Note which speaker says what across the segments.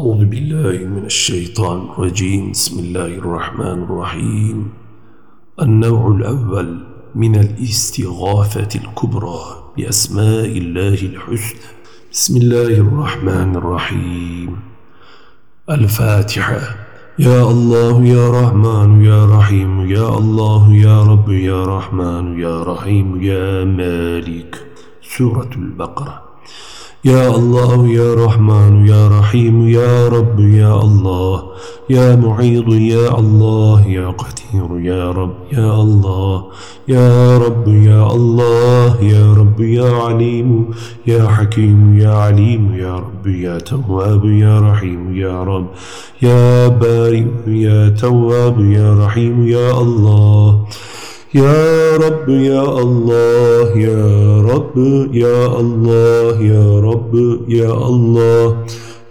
Speaker 1: أعوذ بالله من الشيطان الرجيم. بسم الله الرحمن الرحيم. النوع الأول من الاستغاثة الكبرى بأسماء الله الحسنى. بسم الله الرحمن الرحيم. الفاتحة. يا الله يا رحمن يا رحيم. يا الله يا رب يا رحمن يا رحيم. يا مالك. سورة البقرة. يا الله يا رحمن يا رحيم يا رب يا الله يا معيض يا الله يا قدير يا رب يا الله يا رب يا الله يا رب يا عليم يا حكيم يا عليم يا رب يا تواب يا رحيم يا رب يا بارئ يا تواب يا رحيم يا الله. يا رب يا الله يا رب يا الله يا رب يا الله.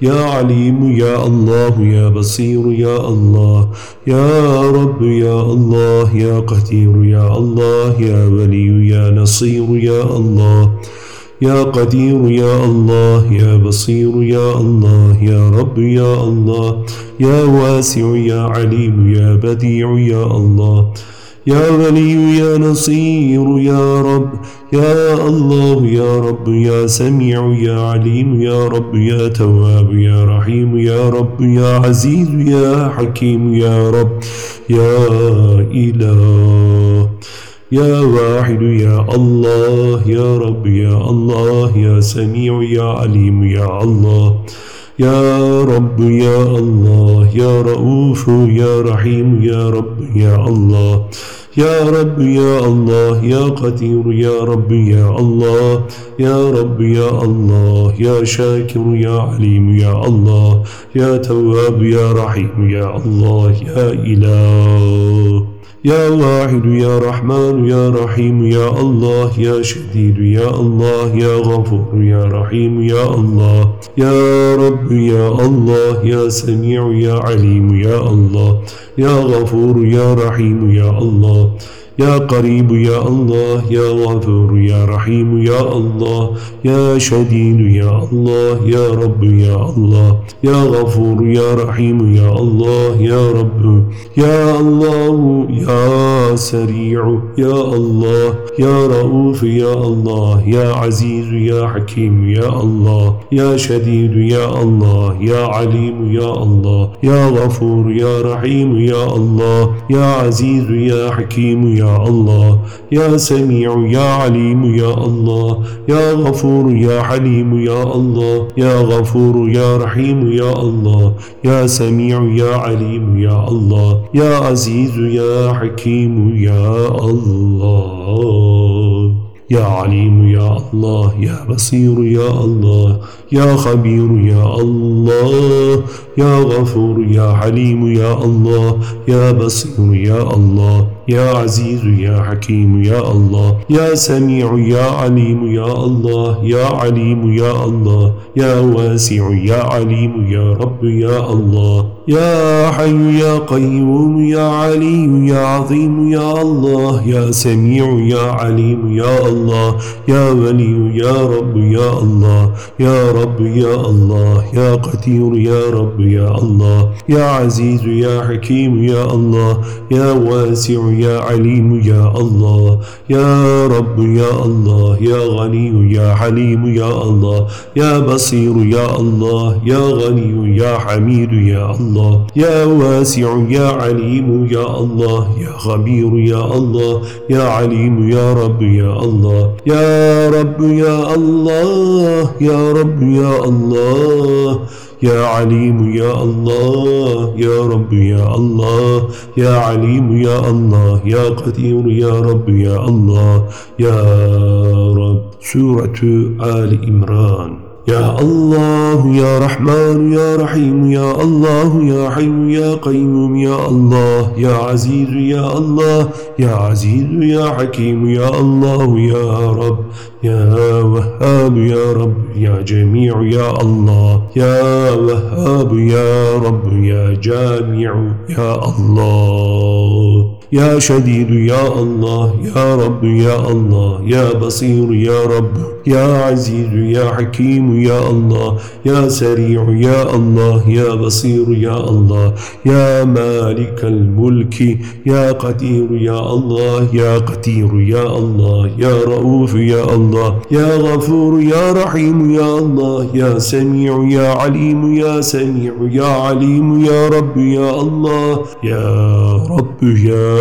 Speaker 1: يا عليم يا الله يا بصير يا الله. يا رب يا الله يا قدير يا الله. يا ولي يا نصير يا الله. يا قدير يا الله. يا بصير يا الله. يا رب يا الله. يا واسع يا عليم يا بديع يا الله. يا ولي يا نصير يا رب يا الله يا رب يا سميع يا عليم يا رب يا تواب يا رحيم يا رب يا عزيز يا حكيم يا رب يا إله يا واحد يا الله يا رب يا الله يا سميع يا عليم يا الله. يا رب يا الله يا رؤوف يا رحيم يا رب يا الله يا رب يا الله يا قدير يا رب يا الله يا رب يا الله يا شاكر يا عليم يا الله يا تواب يا رحيم يا الله يا إله. يا واحد يا رحمن يا رحيم يا الله يا شديد يا الله يا غفور يا رحيم يا الله يا رب يا الله يا سميع يا عليم يا الله يا غفور يا رحيم يا الله يا قريب يا الله يا غفور يا رحيم يا الله يا شديد يا الله يا رب يا الله يا غفور يا رحيم يا الله يا رب يا الله يا سريع يا الله يا رؤوف يا الله يا عزيز يا حكيم يا الله يا شديد يا الله يا عليم يا الله يا غفور يا رحيم يا الله يا عزيز يا حكيم يا الله يا سميع يا عليم يا الله يا غفور يا حليم يا الله يا غفور يا رحيم يا الله يا سميع يا عليم يا الله يا عزيز يا حكيم يا الله يا عليم يا الله يا بصير يا الله يا خبير يا الله يا غفور يا حليم يا الله يا بصير يا الله يا عزيز يا حكيم يا الله يا سميع يا عليم يا الله يا عليم يا الله يا واسع يا عليم يا رب يا الله يا حي يا قيوم يا عليم يا عظيم يا الله يا سميع يا عليم يا الله يا ولي يا رب يا الله يا رب يا الله يا قدير يا رب يا الله يا عزيز يا حكيم يا الله يا واسع يا عليم يا الله يا رب يا الله يا غني يا حليم يا الله يا بصير يا الله يا غني يا حميد يا الله يا واسع يا عليم يا الله يا خبير يا الله يا عليم يا رب يا الله يا رب يا الله يا رب يا الله. يا عليم يا الله يا رب يا الله يا عليم يا الله يا قدير يا رب يا الله يا رب. سورة آل إمران. يا الله يا رحمن يا رحيم يا الله يا حي يا قيوم يا الله يا عزيز يا الله يا عزيز يا حكيم يا الله يا رب. يا وهاب يا رب يا جميع يا الله. يا وهاب يا رب يا جامع يا الله. يا شديد يا الله يا رب يا الله. يا بصير يا رب يا عزيز يا حكيم يا الله يا سريع يا الله يا بصير يا الله يا مالك الملك يا قدير يا الله يا قدير يا الله يا رؤوف يا الله يا غفور يا رحيم يا الله يا سميع يا عليم يا سميع يا عليم يا رب يا الله يا رب يا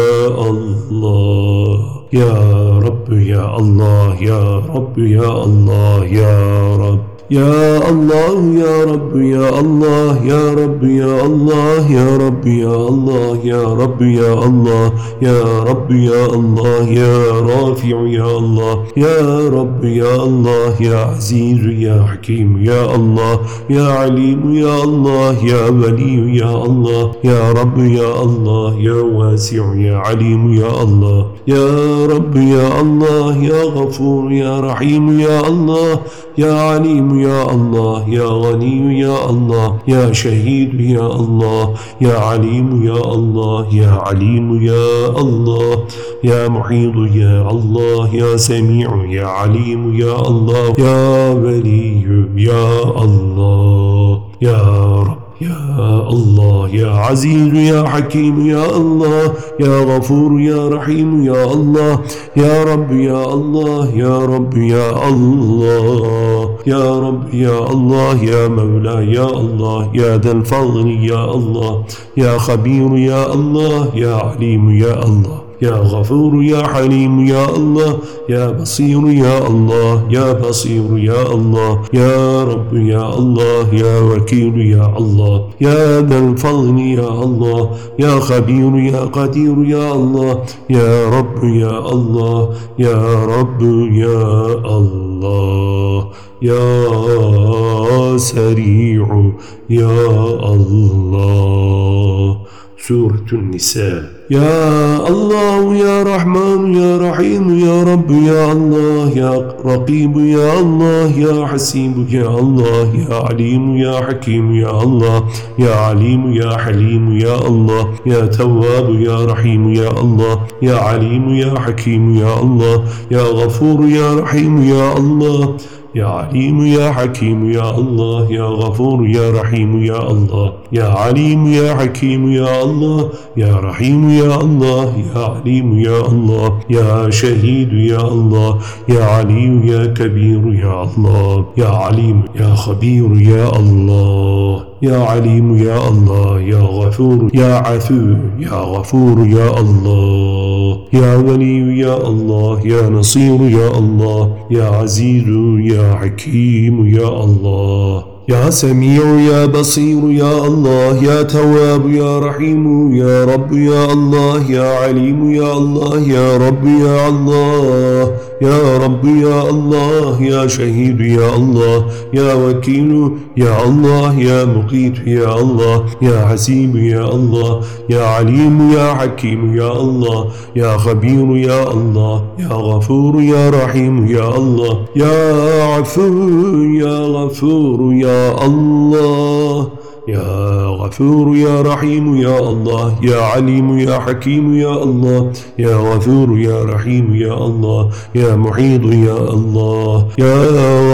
Speaker 1: الله. يا رب يا الله يا رب يا الله يا رب. يا الله يا رب يا الله يا رب يا الله يا رب يا الله يا رب يا الله يا رب يا الله يا رافع يا الله يا رب يا الله يا عزيز يا حكيم يا الله يا عليم يا الله يا ولي يا الله يا رب يا الله يا واسع يا عليم يا الله يا رب يا الله يا غفور يا رحيم يا الله يا عليم يا الله يا غني يا الله يا شهيد يا الله يا عليم يا الله يا عليم يا الله يا محيط يا الله يا سميع يا عليم يا الله يا ولي يا الله يا رب يا الله يا عزيز يا حكيم يا الله يا غفور يا رحيم يا الله يا رب يا الله يا رب يا الله يا رب يا الله يا مولاي يا الله يا ذا الفضل يا الله يا خبير يا الله يا عليم يا الله. يا غفور يا حليم يا الله يا بصير يا الله يا بصير يا الله يا رب يا الله يا وكيل يا الله يا ذا الفضل يا الله يا خبير يا قدير يا الله يا رب يا الله يا رب يا الله يا سريع يا الله سورة النساء يا الله يا رحمن يا رحيم يا رب يا الله يا رقيب يا الله يا حسيب يا الله يا عليم يا حكيم يا الله يا عليم يا حليم يا الله يا تواب يا رحيم يا الله يا عليم يا حكيم يا الله يا غفور يا رحيم يا الله يا عليم يا حكيم يا الله يا غفور يا رحيم يا الله يا عليم يا حكيم يا الله يا رحيم يا الله يا عليم يا الله يا شهيد يا الله يا عليم يا كبير يا الله يا عليم يا خبير يا الله يا عليم يا الله يا غفور يا عفو يا غفور يا الله. يا ولي يا الله يا نصير يا الله. يا عزيز يا حكيم يا الله. يا سميع يا بصير يا الله. يا تواب يا رحيم يا رب يا الله. يا عليم يا الله يا رب يا الله. يا رب يا الله يا شهيد يا الله يا وكيل يا الله يا مقيت يا الله يا حسيب يا الله يا عليم يا حكيم يا الله يا خبير يا الله يا غفور يا رحيم يا الله يا عفو يا غفور يا الله. يا غفور يا رحيم يا الله يا عليم يا حكيم يا الله يا غفور يا رحيم يا الله يا محيط يا الله يا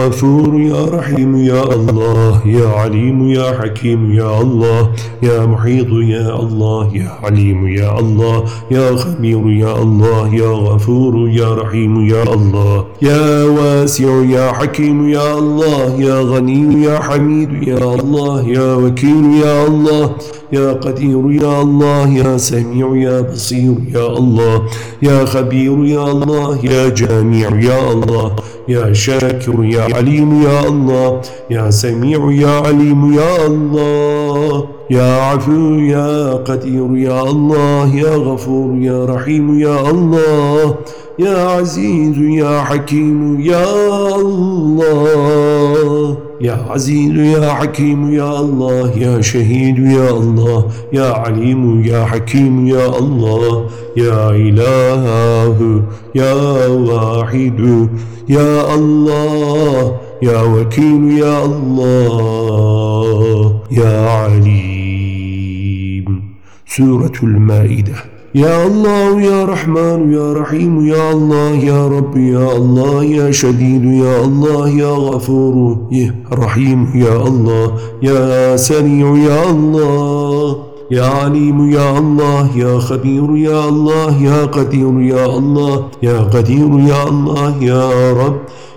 Speaker 1: غفور يا رحيم يا الله يا عليم يا حكيم يا الله يا محيط يا الله يا عليم يا الله يا خبير يا الله يا غفور يا رحيم يا الله يا واسع يا حكيم يا الله يا غني يا حميد يا الله يا وكيل وكيل يا الله يا قدير يا الله يا سميع يا بصير يا الله يا خبير يا الله يا جامع يا الله يا شاكر يا عليم يا الله يا سميع يا عليم يا الله يا عفو يا قدير يا الله يا غفور يا رحيم يا الله يا عزيز يا حكيم يا الله. يا عزيز يا حكيم يا الله يا شهيد يا الله يا عليم يا حكيم يا الله يا إله يا واحد يا الله يا وكيل يا الله يا عليم سورة المائدة يا الله يا رحمن يا رحيم يا الله يا رب يا الله يا شديد يا الله يا غفور يا رحيم يا الله يا سريع يا الله يا عليم يا الله يا خبير يا الله يا قدير يا الله يا قدير يا الله يا رب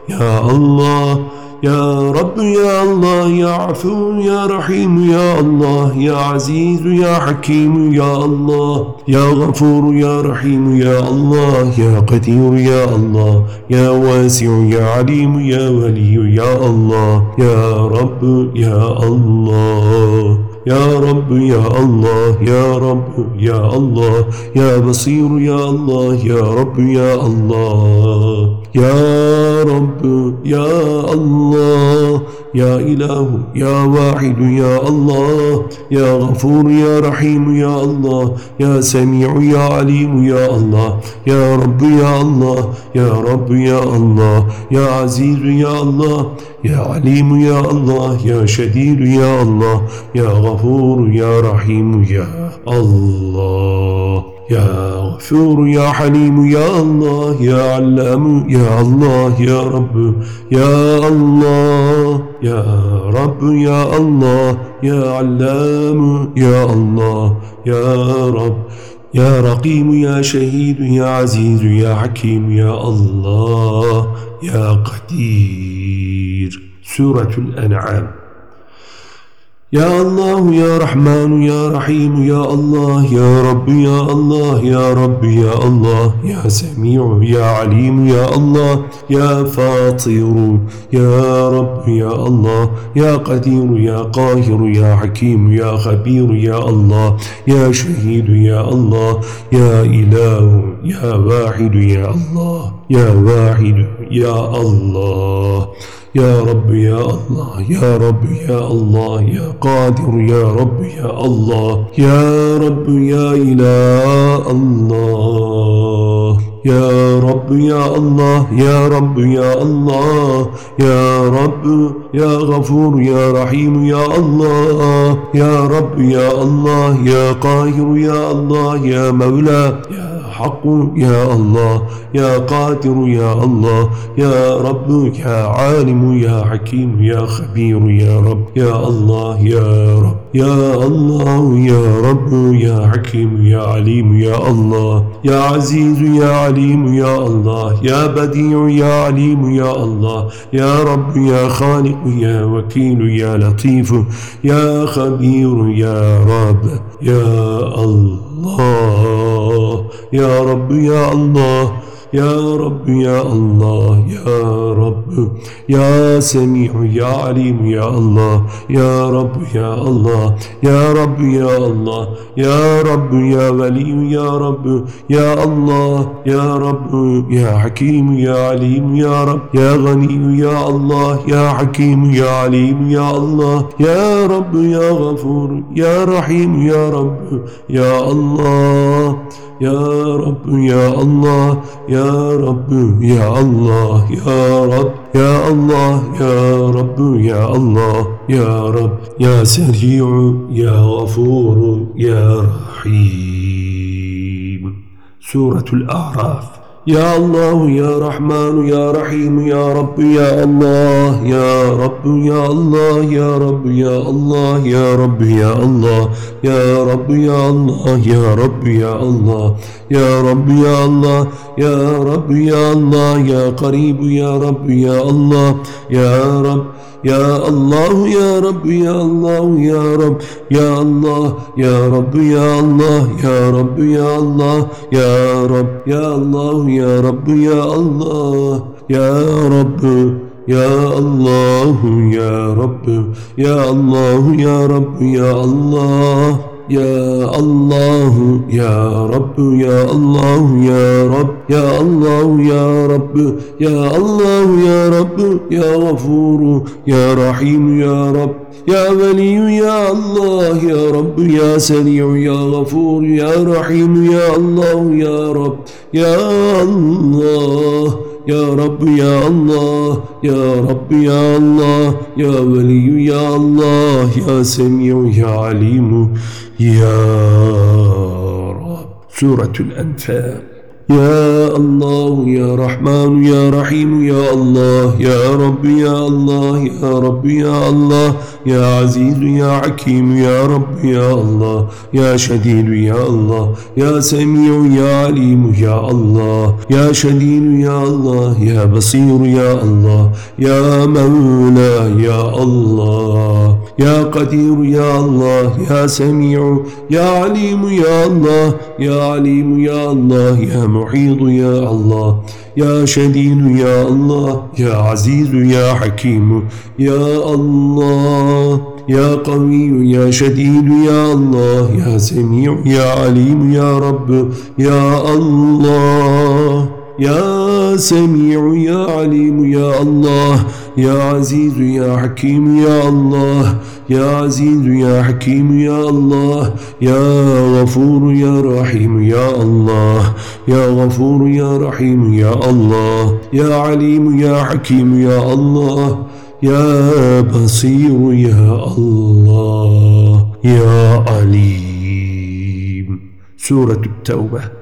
Speaker 1: يا الله يا رب يا الله يا عفو يا رحيم يا الله يا عزيز يا حكيم يا الله يا غفور يا رحيم يا الله يا قدير يا الله يا واسع يا عليم يا ولي يا الله يا رب يا الله يا رب يا الله يا رب يا الله يا بصير يا الله يا رب يا الله يا رب يا الله يا إله يا واحد يا الله يا غفور يا رحيم يا الله يا سميع يا عليم يا الله يا رب يا الله يا رب يا الله يا عزيز يا الله يا عليم يا الله يا شديد يا الله يا غفور يا رحيم يا الله. يا غفور يا حليم يا الله يا علام يا الله يا رب يا الله يا رب يا الله يا علام يا الله يا رب يا رقيم يا شهيد يا عزيز يا حكيم يا الله يا قدير. سورة الأنعام. يا الله يا رحمن يا رحيم يا الله يا رب يا الله يا رب يا الله يا سميع يا عليم يا الله يا فاطر يا رب يا الله يا قدير يا قاهر يا حكيم يا خبير يا الله يا شهيد يا الله يا إله يا واحد يا الله يا واحد يا الله يا رب يا الله يا رب يا الله يا قادر يا رب يا الله يا رب يا إله الله يا رب يا الله يا رب يا الله يا رب يا غفور يا رحيم يا الله يا رب يا الله يا قاهر يا الله يا مولى يا حق يا الله يا قادر يا الله يا رب يا عالم يا حكيم يا خبير يا رب يا الله يا رب يا الله يا رب يا حكيم يا عليم يا الله يا عزيز يا عليم يا الله يا بديع يا عليم يا الله يا رب يا خالق يا وكيل يا لطيف يا خبير يا رب يا الله. يا رب يا الله يا رب يا الله يا رب يا سميع يا عليم يا الله يا رب يا الله يا رب يا الله يا رب يا ولي يا رب يا الله يا رب يا حكيم يا عليم يا رب يا غني يا الله يا حكيم يا عليم يا الله يا رب يا غفور يا رحيم يا رب يا الله. يا رب يا الله يا رب يا الله يا رب يا الله يا رب يا الله يا رب يا سريع يا غفور يا رحيم. سورة الأعراف. يا الله يا رحمن يا رحيم يا رب يا الله يا رب يا الله يا رب يا الله يا رب يا الله يا رب يا الله يا رب يا الله يا رب يا الله يا رب يا الله يا قريب يا رب يا الله يا رب Ya Allah ya Rabbi ya Allah ya Rab ya Allah ya Rabbi ya Allah ya Rabbi ya Allah ya Rab ya Allah ya Rabbi ya Allah ya Rabbi يا الله يا رب يا الله يا رب يا الله يا الله يا رب يا الله يا رب يا الله يا رب يا الله يا رب يا غفور يا رحيم يا رب يا ولي يا الله يا رب يا سريع يا غفور يا رحيم يا الله يا رب يا الله. يا رب يا الله يا رب يا الله يا ولي يا الله يا سميع يا عليم يا رب. سورة الأنفال. يا الله يا رحمن يا رحيم يا الله يا رب يا الله يا رب يا الله يا عزيز يا حكيم يا رب يا الله يا شديد يا الله يا سميع يا عليم يا الله يا شديد يا الله يا بصير يا الله يا مولى يا الله يا قدير يا الله يا سميع يا عليم يا الله يا عليم يا الله يا محيط يا الله يا شديد يا الله يا عزيز يا حكيم يا الله يا قوي يا شديد يا الله يا سميع يا عليم يا رب يا الله يا سميع يا عليم يا الله يا عزيز يا حكيم يا الله يا عزيز يا حكيم يا الله يا غفور يا رحيم يا الله يا غفور يا رحيم يا الله يا عليم يا حكيم يا الله يا بصير يا الله يا عليم. سورة التوبة.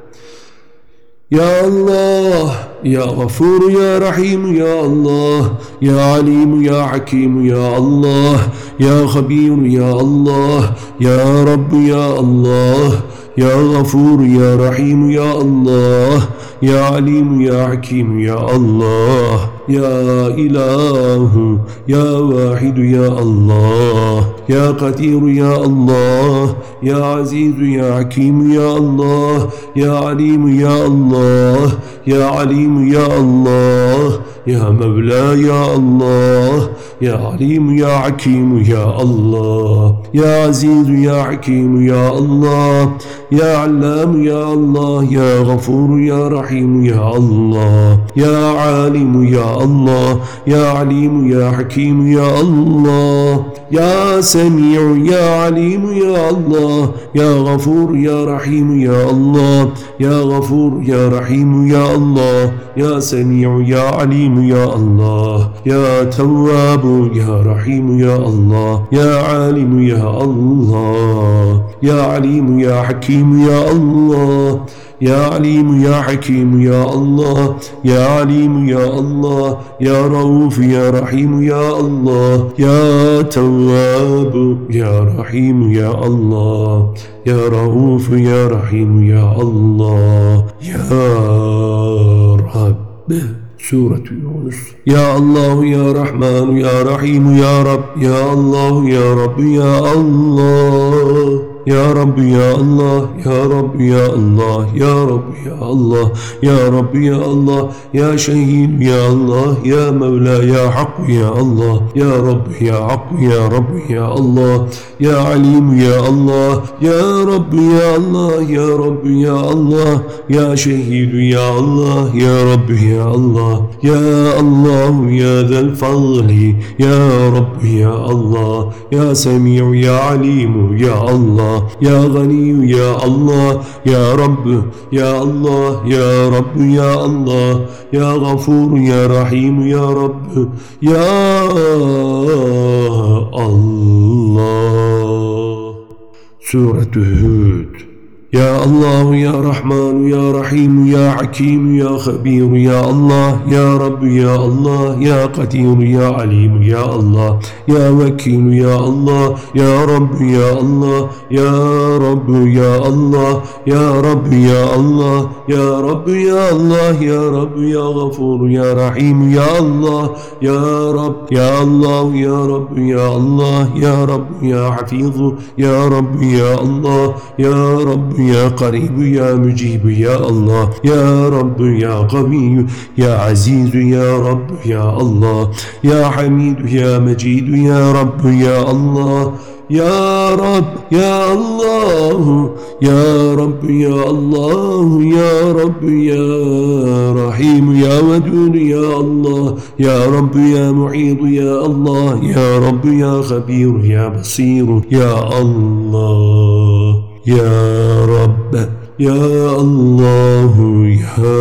Speaker 1: يا الله يا غفور يا رحيم يا الله يا عليم يا حكيم يا الله يا خبير يا الله يا رب يا الله يا غفور يا رحيم يا الله يا عليم يا حكيم يا الله يا إله يا واحد يا الله. يا قدير يا الله يا عزيز يا حكيم يا الله يا عليم يا الله يا عليم يا الله يا مولى يا الله يا عليم يا حكيم يا الله يا عزيز يا حكيم يا الله يا علام يا الله يا غفور يا رحيم يا الله يا عالم يا الله يا عليم يا حكيم يا الله يا سميع يا عليم يا الله يا غفور يا رحيم يا الله يا غفور يا رحيم يا الله يا سميع يا عليم يا الله يا تواب يا رحيم يا الله يا عالم يا الله يا عليم يا حكيم يا الله. يا عليم يا حكيم يا الله يا عليم يا الله يا رؤوف يا رحيم يا الله يا تواب يا رحيم يا الله يا رؤوف يا رحيم يا الله يا رب. سورة يونس. يا الله يا رحمن يا رحيم يا رب يا الله يا رب يا الله. يا رب يا الله يا رب يا الله يا رب يا الله يا رب يا الله يا شهيد يا الله يا مولى يا حق يا الله يا رب يا حق يا رب يا الله يا عليم يا الله يا رب يا الله يا رب يا الله يا شهيد يا الله يا رب يا الله يا الله يا ذا الفضل يا رب يا الله يا سميع يا عليم يا الله يا غني يا الله يا رب يا الله يا رب يا الله يا غفور يا رحيم يا رب يا الله. سورة هود. يا الله يا رحمن يا رحيم يا حكيم يا خبير يا الله يا رب يا الله يا قدير يا عليم يا الله يا وكيل يا الله يا رب يا الله يا رب يا الله يا رب يا الله يا رب يا الله يا رب يا غفور يا رحيم يا الله يا رب يا الله يا رب يا الله يا رب يا حفيظ يا رب يا الله يا رب يا قريب يا مجيب يا الله يا رب يا قوي يا عزيز يا رب يا الله يا حميد يا مجيد يا رب يا الله يا رب يا الله يا رب يا الله يا رب يا رحيم يا ودود يا الله يا رب يا معيط يا الله يا رب يا خبير يا بصير يا الله يا رب يا الله يا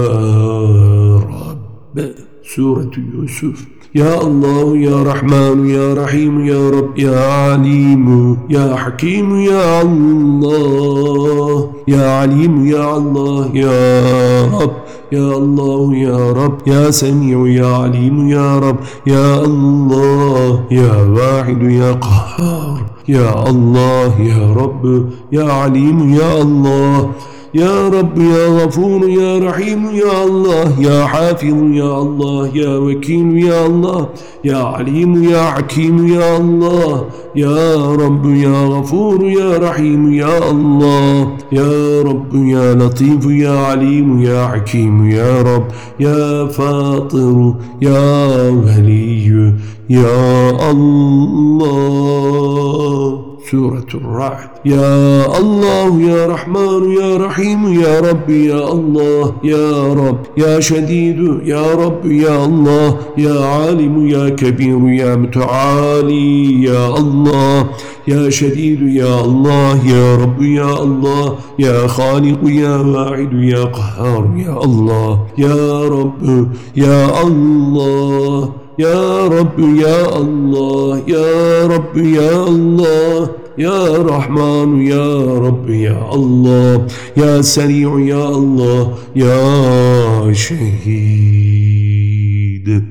Speaker 1: رب. سورة يوسف يا الله يا رحمن يا رحيم يا رب يا عليم يا حكيم يا الله. يا عليم يا الله يا رب. يا الله يا رب. يا سميع يا عليم يا رب. يا الله يا واحد يا قهار. يا الله يا رب يا عليم يا الله. يا رب يا غفور يا رحيم يا الله يا حافظ يا الله يا وكيل يا الله يا عليم يا حكيم يا الله يا رب يا غفور يا رحيم يا الله يا رب يا لطيف يا عليم يا حكيم يا رب يا فاطر يا ولي يا الله. سورة الرعد. يا الله يا رحمن يا رحيم يا رب يا الله يا رب يا شديد يا رب يا الله يا عالم يا كبير يا متعالي يا الله يا شديد يا الله يا رب يا الله يا خالق يا واعد يا قهار يا الله يا رب يا الله. يا رب يا الله يا رب يا الله يا رحمن يا رب يا الله يا سريع يا الله يا شهيد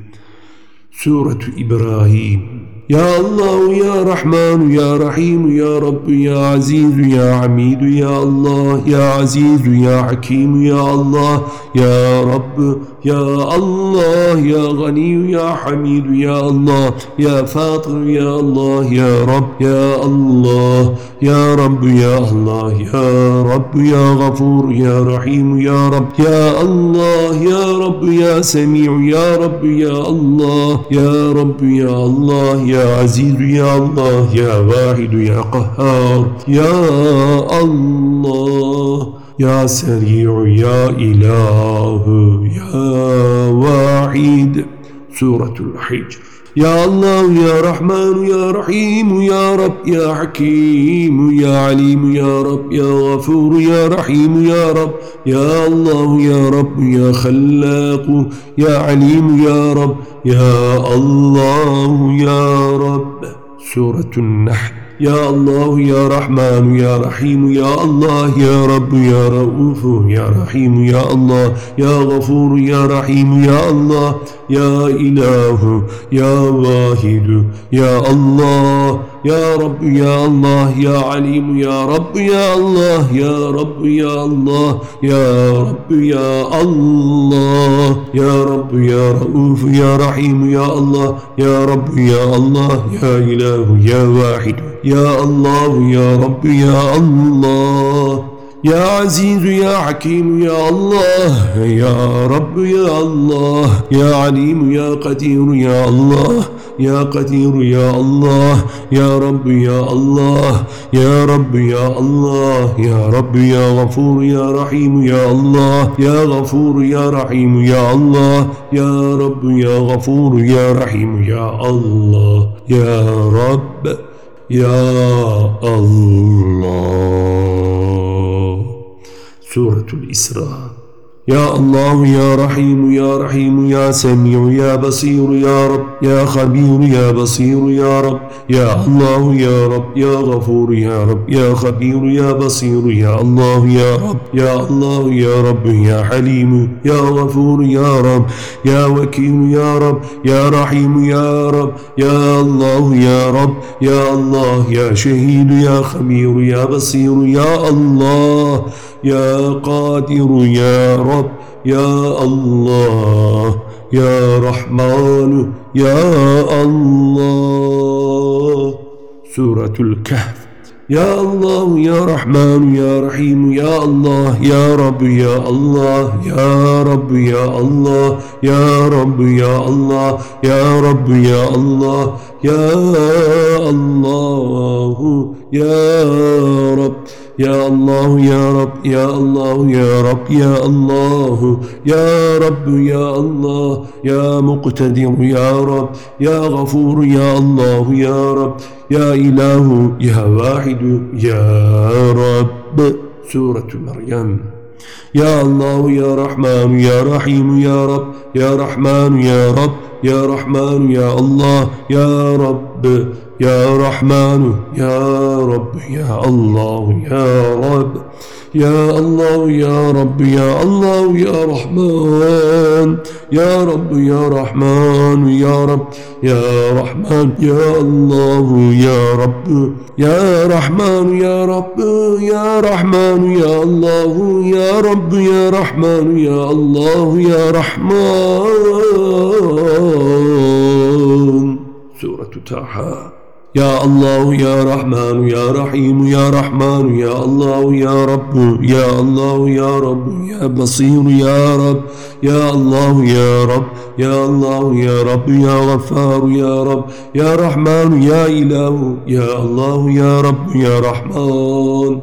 Speaker 1: سورة إبراهيم يا الله يا رحمن يا رحيم يا رب يا عزيز يا حميد يا الله يا عزيز يا حكيم يا الله يا رب يا الله يا غني يا حميد يا الله يا فاطر يا الله يا رب يا الله يا رب يا الله يا رب يا غفور يا رحيم يا رب يا الله يا رب يا سميع يا رب يا الله يا رب يا الله يا عزيز يا الله يا واحد يا قهار يا الله يا سريع يا إله يا واحد سورة الحجر. يا الله يا رحمن يا رحيم يا رب يا حكيم يا عليم يا رب يا غفور يا رحيم يا رب. يا الله يا رب يا خلاق يا عليم يا رب. يا الله يا رب. سورة النحل. يا الله يا رحمن يا رحيم يا الله يا رب يا رؤوف يا رحيم يا الله يا غفور يا رحيم يا الله يا إله يا واحد يا الله يا رب يا الله يا عليم يا رب يا الله يا رب يا الله يا رب يا الله يا رب يا رؤوف يا رحيم يا الله يا رب يا الله يا إله يا واحد يا الله يا رب يا الله. يا عزيز يا حكيم يا الله يا رب يا الله يا عليم يا قدير يا الله يا قدير يا الله يا رب يا الله يا رب يا الله يا رب يا غفور يا رحيم يا الله يا غفور يا رحيم يا الله يا رب يا غفور يا رحيم يا الله يا رب يا الله. سورة الإسراء يا الله يا رحيم يا رحيم يا سميع يا بصير يا رب يا خبير يا بصير يا رب يا الله يا رب يا غفور يا رب يا خبير يا بصير يا الله يا رب يا الله يا رب يا حليم يا غفور يا رب يا وكيل يا رب يا رحيم يا رب يا الله يا رب يا الله يا شهيد يا خبير يا بصير يا الله يا قادر يا رب يا الله يا رحمن يا الله. سورة الكهف. يا الله يا رحمن يا رحيم يا الله يا رب يا الله يا رب يا الله يا رب يا الله يا رب يا الله يا الله يا رب. يا الله يا رب يا الله يا رب يا الله يا رب يا الله يا مقتدر يا رب يا غفور يا الله يا رب يا إله يا واحد يا رب. سورة مريم. يا الله يا رحمن يا رحيم يا رب يا رحمن يا رب يا رحمن يا الله يا رب. يا رحمن يا رب يا الله يا رب يا الله يا رب يا الله يا رحمن يا رب يا رحمن يا رب يا رحمن يا الله يا رب يا رحمن يا رب يا رحمن يا الله يا رب يا رحمن يا الله يا رحمن. تاحا يا الله يا رحمن يا رحيم يا رحمن يا الله يا رب يا الله يا رب يا بصير يا رب يا الله يا رب يا الله يا رب يا غفار يا رب يا رحمن يا إله يا الله يا رب يا رحمن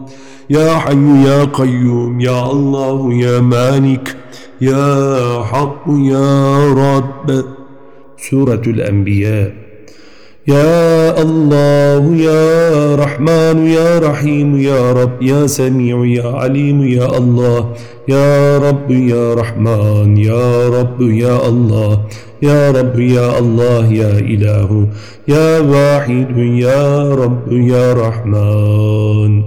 Speaker 1: يا حي يا قيوم يا الله يا مالك يا حق يا رب. سورة الأنبياء. يا الله يا رحمن يا رحيم يا رب يا سميع يا عليم يا الله يا رب يا رحمن يا رب يا الله يا رب يا الله يا إله يا واحد يا رب يا رحمن.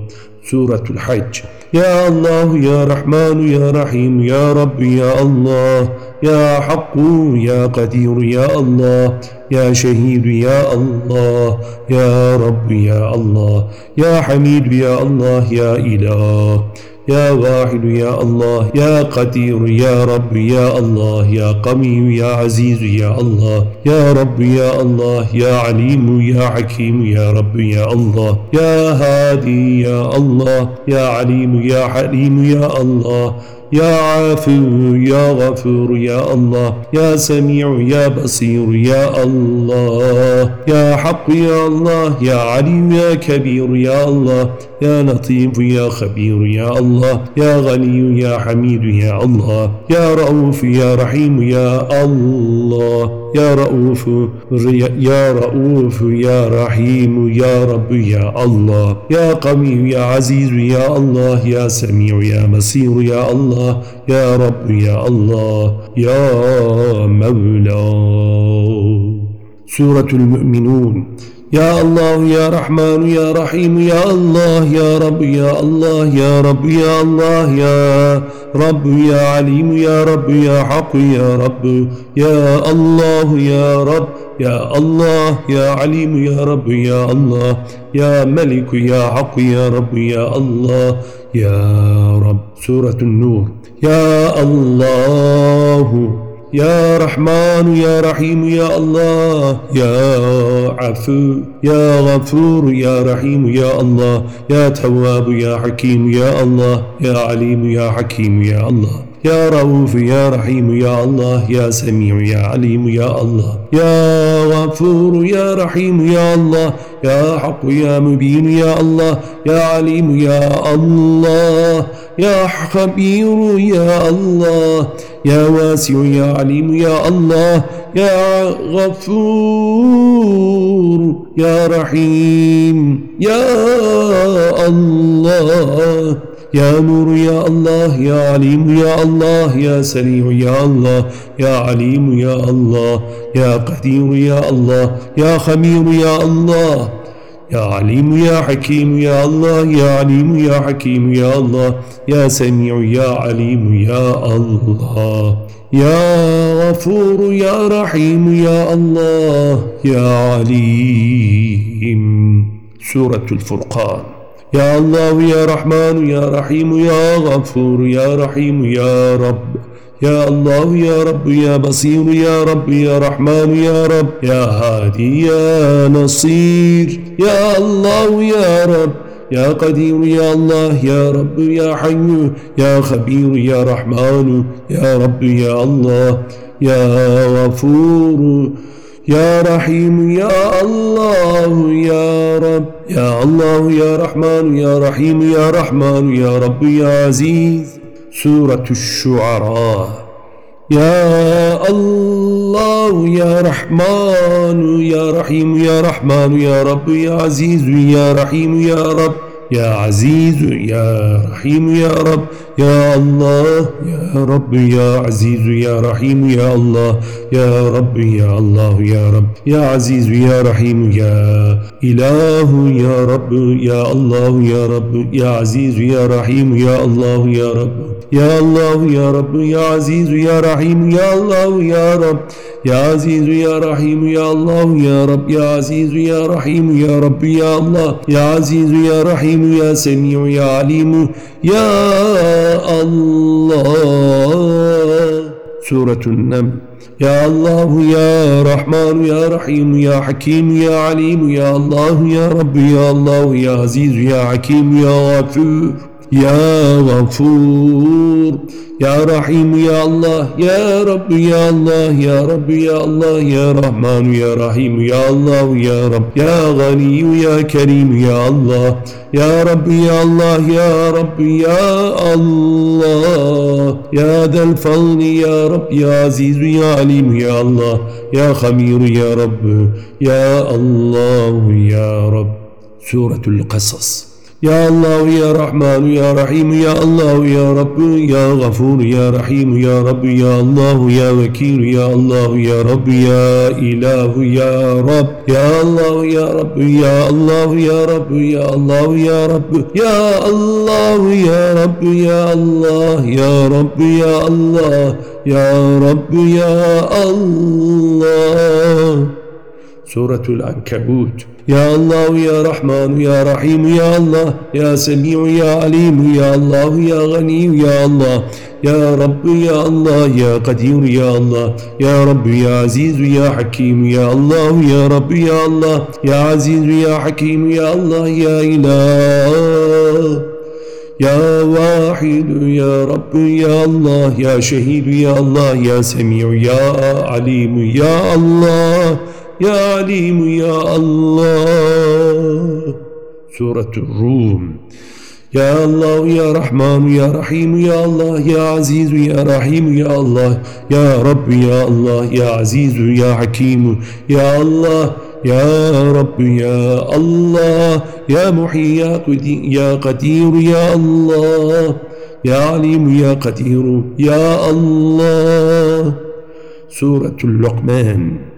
Speaker 1: سورة الحج. يا الله يا رحمن يا رحيم يا رب يا الله يا حق يا قدير يا الله يا شهيد يا الله يا رب يا الله يا حميد يا الله يا إله. يا واحد يا الله يا قدير يا رب يا الله يا قوي يا عزيز يا الله يا رب يا الله يا عليم يا حكيم يا رب يا الله يا هادي يا الله يا عليم يا حليم يا الله يا عافو يا غفور يا الله يا سميع يا بصير يا الله يا حق يا الله يا عليم يا كبير يا الله يا لطيف يا خبير يا الله يا غني يا حميد يا الله يا رؤوف يا رحيم يا الله. يا رؤوف يا رؤوف يا رحيم يا رب يا الله يا قوي يا عزيز يا الله يا سميع يا بصير يا الله يا رب يا الله يا مولى. سورة المؤمنون. يا الله يا رحمن يا رحيم يا الله يا رب يا الله يا رب يا الله يا رب يا عليم يا رب يا حق يا رب يا الله يا رب يا الله يا عليم يا رب يا الله يا ملك يا حق يا رب يا الله يا رب سورة النور يا الله يا رحمن يا رحيم يا الله يا عفو يا غفور يا رحيم يا الله يا تواب يا حكيم يا الله يا عليم يا حكيم يا الله يا رؤوف يا رحيم يا الله يا سميع يا عليم يا الله يا غفور يا رحيم يا الله يا حق يا مبين يا الله يا عليم يا الله. يا خبير يا الله يا واسع يا عليم يا الله يا غفور يا رحيم يا الله يا نور يا الله يا عليم يا الله يا سريع يا الله يا عليم يا الله يا قدير يا الله يا خمير يا الله. يا عليم يا حكيم يا الله يا عليم يا حكيم يا الله يا سميع يا عليم يا الله يا غفور يا رحيم يا الله يا عليم. سورة الفرقان يا الله يا رحمن يا رحيم يا غفور يا رحيم يا رب يا الله يا رب يا بصير يا رب يا رحمن يا رب يا هادي يا نصير يا الله يا رب يا قدير يا الله يا رب يا حي يا خبير يا رحمن يا رب يا الله يا غفور يا رحيم يا الله يا رب يا الله يا رحمن يا رحيم يا رحمن يا رب يا عزيز. سورة الشعراء. يا الله يا رحمن يا رحيم يا رحمن يا رب يا عزيز يا رحيم يا رب يا عزيز يا رحيم يا رب يا الله يا رب يا عزيز يا رحيم يا الله يا رب يا الله يا رب يا عزيز يا رحيم يا إله يا رب يا الله يا رب يا عزيز يا رحيم يا الله يا رب. يا الله يا رب يا عزيز يا رحيم يا الله يا رب يا عزيز يا رحيم يا الله يا رب يا عزيز يا رحيم يا رب يا الله يا عزيز يا رحيم يا سميع يا عليم يا الله سورة النمل يا الله يا رحمن يا رحيم يا حكيم يا عليم يا الله يا رب يا الله يا عزيز يا حكيم يا غفور يا غفور يا رحيم يا الله يا رب يا الله يا رب يا الله يا رحمن يا رحيم يا الله يا رب يا غني يا كريم يا الله يا رب يا الله يا رب يا الله يا ذا الفضل يا رب يا عزيز يا عليم يا الله يا خمير يا رب يا الله يا رب. سورة القصص. يا الله يا رحمن يا رحيم يا الله يا رب يا غفور يا رحيم يا رب يا الله يا وكيل يا الله يا رب يا إله يا رب يا الله يا رب يا الله يا رب يا الله يا رب يا الله يا رب يا الله يا رب يا الله يا رب يا الله سورة العنكبوت يا الله يا رحمن يا رحيم يا الله يا سميع يا عليم يا الله يا غني يا الله يا رب يا الله يا قدير يا الله يا رب يا عزيز يا حكيم يا الله يا رب يا الله يا عزيز يا حكيم يا الله يا إله يا واحد يا رب يا الله يا شهيد يا الله يا سميع يا عليم يا الله يا عليم يا الله. سورة الروم. يا الله يا رحمن يا رحيم يا الله يا عزيز يا رحيم يا الله. يا رب يا الله يا عزيز يا حكيم يا الله. يا رب يا الله. يا محيي يا قدير يا الله. يا عليم يا قدير يا الله. سورة اللقمان.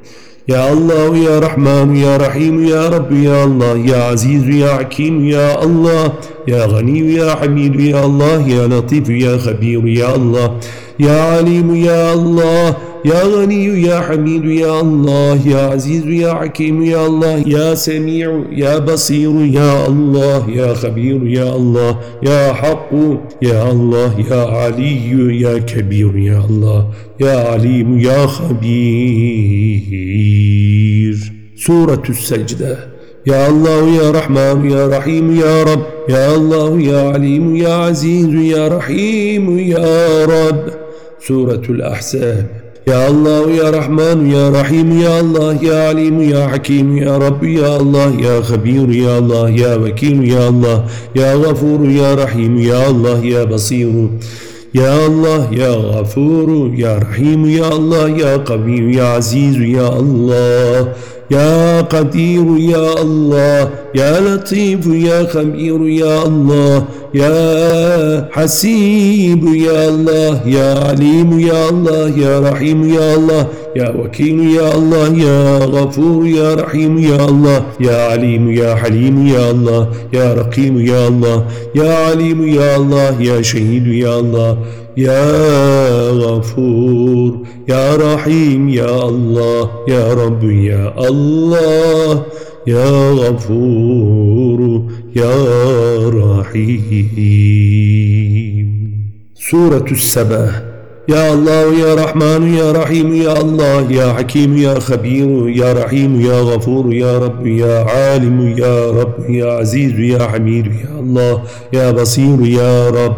Speaker 1: يا الله يا رحمن يا رحيم يا رب يا الله يا عزيز يا حكيم يا الله يا غني يا حميد يا الله يا لطيف يا خبير يا الله يا عليم يا الله يا غني يا حميد يا الله يا عزيز يا حكيم يا الله يا سميع يا بصير يا الله يا خبير يا الله يا حق يا الله يا علي يا كبير يا الله يا عليم يا خبير سورة السجدة يا الله يا رحمن يا رحيم يا رب يا الله يا عليم يا عزيز يا رحيم يا رب سورة الأحزاب يا الله يا رحمن يا رحيم يا الله يا عليم يا حكيم يا رب يا الله يا خبير يا الله يا وكيل يا الله يا غفور يا رحيم يا الله يا بصير يا الله يا غفور يا رحيم يا الله يا قوي يا عزيز يا الله يا قدير يا الله يا لطيف يا خبير يا الله يا حسيب يا الله يا عليم يا الله يا رحيم يا الله يا وكيل يا الله يا غفور يا رحيم يا الله يا عليم يا حليم يا الله يا رقيم يا الله يا عليم يا الله يا شهيد يا الله يا غفور يا رحيم يا الله يا رب يا الله يا غفور يا رحيم. سورة السبع يا الله يا رحمن يا رحيم يا الله يا حكيم يا خبير يا رحيم يا غفور يا رب يا عالم يا رب يا عزيز يا حميد يا الله يا بصير يا رب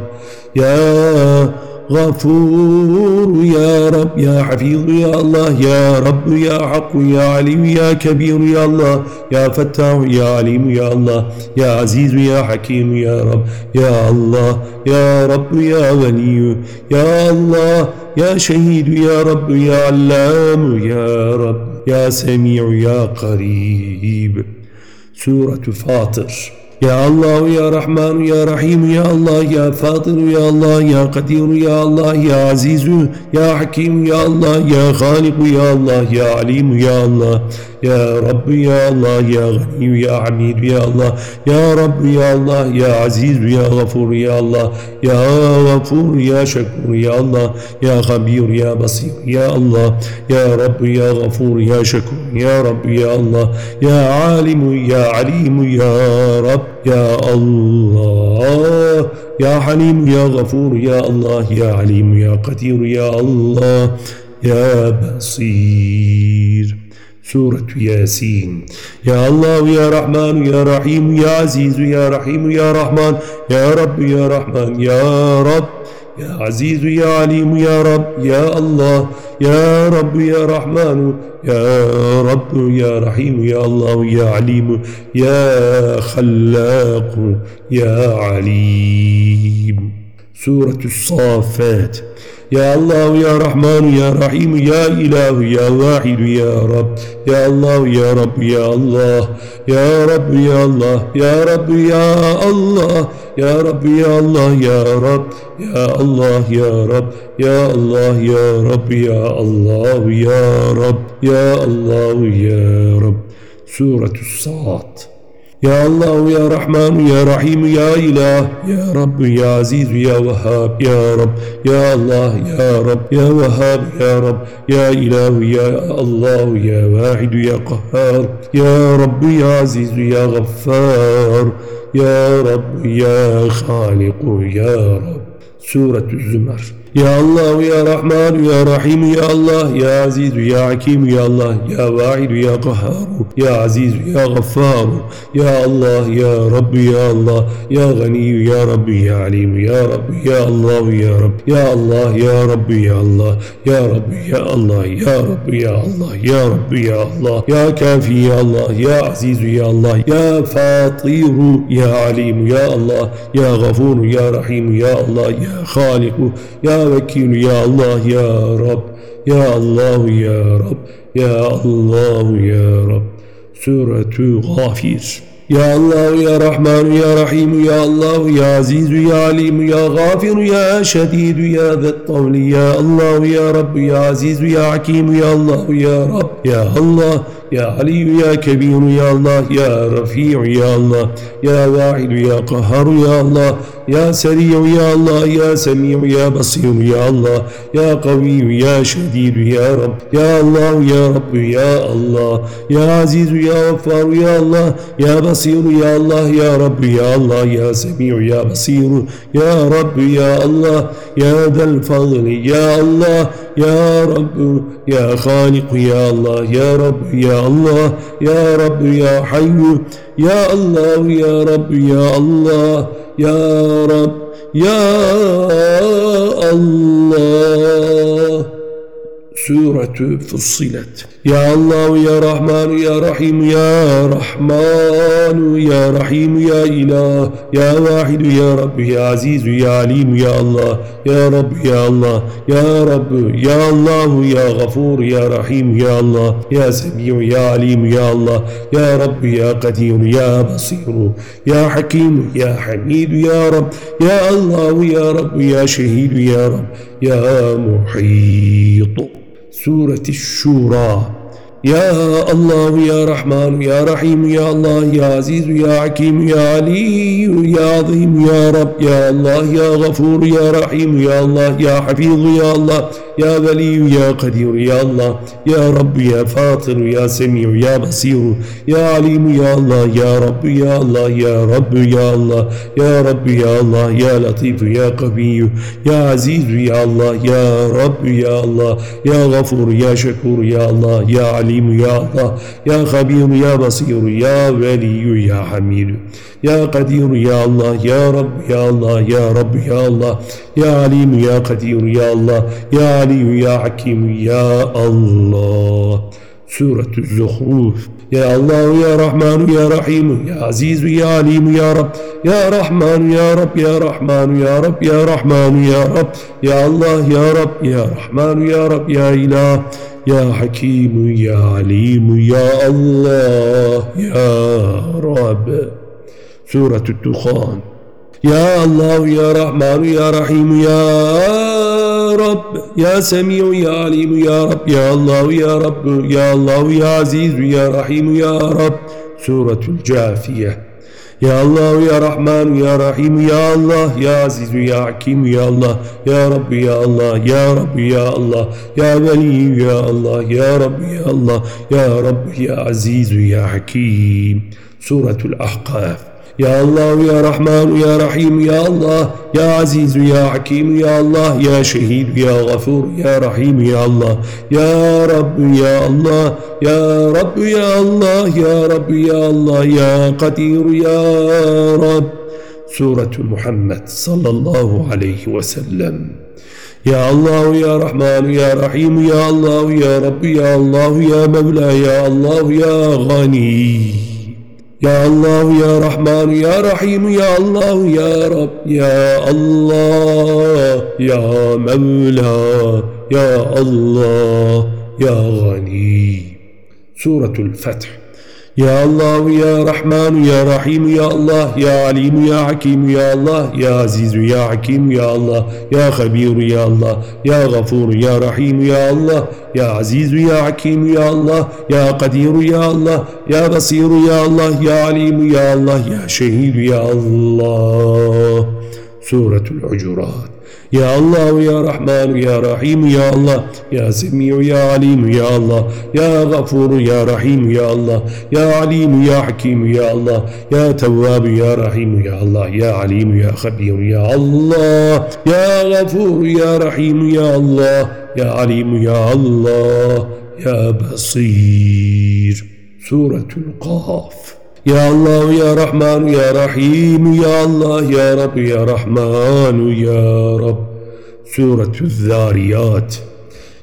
Speaker 1: يا غفور يا رب يا حفيظ يا الله يا رب يا حق يا عليم يا كبير يا الله يا فتاح يا عليم يا الله يا عزيز يا حكيم يا رب يا الله يا رب يا غني يا الله يا شهيد يا رب يا علام يا رب يا سميع يا قريب. سورة فاطر. يا الله يا رحمن يا رحيم يا الله يا فاطر يا الله يا قدير يا الله يا عزيز يا حكيم يا الله يا خالق يا الله يا عليم يا الله يا رب يا الله يا غني يا حميد يا الله يا رب يا الله يا عزيز يا غفور يا الله يا غفور يا شكور يا الله يا خبير يا بصير يا الله يا رب يا غفور يا شكور يا رب يا الله يا عالم يا عليم يا رب يا الله يا حليم يا غفور يا الله يا عليم يا قدير يا الله يا بصير سورة ياسين. يا الله يا رحمن يا رحيم يا عزيز يا رحيم يا رحمن يا رب يا رحمن يا رب يا عزيز يا عليم يا رب يا الله يا رب يا رحمن يا رب يا رحيم يا الله يا عليم يا خلاق يا عليم. سورة الصافات. يا الله يا رحمن يا رحيم يا إله يا واحد يا رب يا الله يا رب يا الله يا رب يا الله يا رب يا الله يا رب يا الله يا رب يا الله يا رب يا الله يا رب يا الله يا رب يا الله يا رب سورة الصلاة يا الله يا رحمن يا رحيم يا إله يا رب يا عزيز يا وهاب يا رب يا الله يا رب يا وهاب يا رب يا إله يا الله يا واحد يا قهار يا رب يا عزيز يا غفار يا رب يا خالق يا رب سورة الزمر يا الله يا رحمن يا رحيم يا الله يا عزيز يا حكيم يا الله يا واحد يا قهار يا عزيز يا غفار يا الله يا رب يا الله يا غني يا رب يا عليم يا رب يا الله يا رب يا الله يا رب يا الله يا رب يا الله يا رب يا الله يا رب يا الله يا كافي يا الله يا عزيز يا الله يا فاطير يا عليم يا الله يا غفور يا رحيم يا الله يا خالق يا وكيل يا الله يا رب يا الله يا رب يا الله يا رب سورة غافر يا الله يا رحمن يا رحيم يا الله يا عزيز يا عليم يا غافر يا شديد يا ذا الطول يا الله يا رب يا عزيز يا حكيم يا الله يا رب يا الله يا علي يا كبير يا الله يا رفيع يا الله يا واحد يا قهر يا الله يا سريع يا الله يا سميع يا بصير يا الله يا قوي يا شديد يا رب يا الله يا رب يا الله يا عزيز يا غفار يا الله يا بصير يا الله يا رب يا الله يا سميع يا بصير يا رب يا الله يا ذا الفضل يا الله يا رب يا خالق يا الله يا رب يا الله يا رب يا حي يا الله يا رب يا الله يا رب يا الله. سورة فصلت. يا الله يا رحمن يا رحيم يا رحمن يا رحيم يا إله يا واحد يا رب يا عزيز يا عليم يا الله يا رب يا الله يا رب يا الله يا غفور يا رحيم يا الله يا سميع يا عليم يا الله يا رب يا قدير يا بصير يا حكيم يا حميد يا رب يا الله يا رب يا شهيد يا رب يا محيط. سورة الشورى. يا الله يا رحمن يا رحيم يا الله يا عزيز يا حكيم يا علي يا عظيم يا رب يا الله يا غفور يا رحيم يا الله يا حفيظ يا الله. يا ولي يا قدير يا الله يا رب يا فاطر يا سميع يا بصير يا عليم يا الله يا رب يا الله يا رب يا الله يا رب يا الله يا لطيف يا قوي يا عزيز يا الله يا رب يا الله يا غفور يا شكور يا الله يا عليم يا الله يا خبير يا بصير يا ولي يا حميد يا قدير يا الله يا رب يا الله يا رب يا الله يا عليم يا قدير يا الله يا علي يا حكيم يا الله. سورة الزخرف يا الله يا رحمن يا رحيم يا عزيز يا عليم يا رب يا رحمن يا رب يا رحمن يا رب يا رحمن يا رب يا الله يا رب يا رحمن يا رب يا إله يا حكيم يا عليم يا الله يا رب. سورة الدخان. يا الله يا رحمن يا رحيم يا رب يا سميع يا عليم يا رب يا الله يا رب يا الله يا عزيز يا رحيم يا رب سورة الجافية يا الله يا رحمن يا رحيم يا الله يا عزيز يا حكيم يا الله يا رب يا الله يا رب يا الله يا ولي يا الله يا رب يا الله يا رب يا عزيز يا حكيم سورة الأحقاف يا الله يا رحمن يا رحيم يا الله يا عزيز يا حكيم يا الله يا شهيد يا غفور يا رحيم يا الله يا رب يا الله يا رب يا الله يا رب يا الله يا قدير يا رب سورة محمد صلى الله عليه وسلم يا الله يا رحمن يا رحيم يا الله يا رب يا الله يا مولى يا الله يا غني يا الله يا رحمن يا رحيم يا الله يا رب يا الله يا مولى يا الله يا غني. سورة الفتح. يا الله يا رحمن يا رحيم يا الله يا عليم يا حكيم يا الله يا عزيز يا حكيم يا الله يا خبير يا الله يا غفور يا رحيم يا الله يا عزيز يا حكيم يا الله يا قدير يا الله يا بصير يا الله يا عليم يا الله يا شهيد يا الله سورة الحجرات يا الله يا رحمن يا رحيم يا الله يا سميع يا عليم يا الله يا غفور يا رحيم يا الله يا عليم يا حكيم يا الله يا تواب يا رحيم يا الله يا عليم يا خبير يا الله يا غفور يا رحيم يا الله يا عليم يا الله يا بصير سورة القاف يا الله يا رحمن يا رحيم يا الله يا رب يا رحمن يا رب. سورة الذاريات.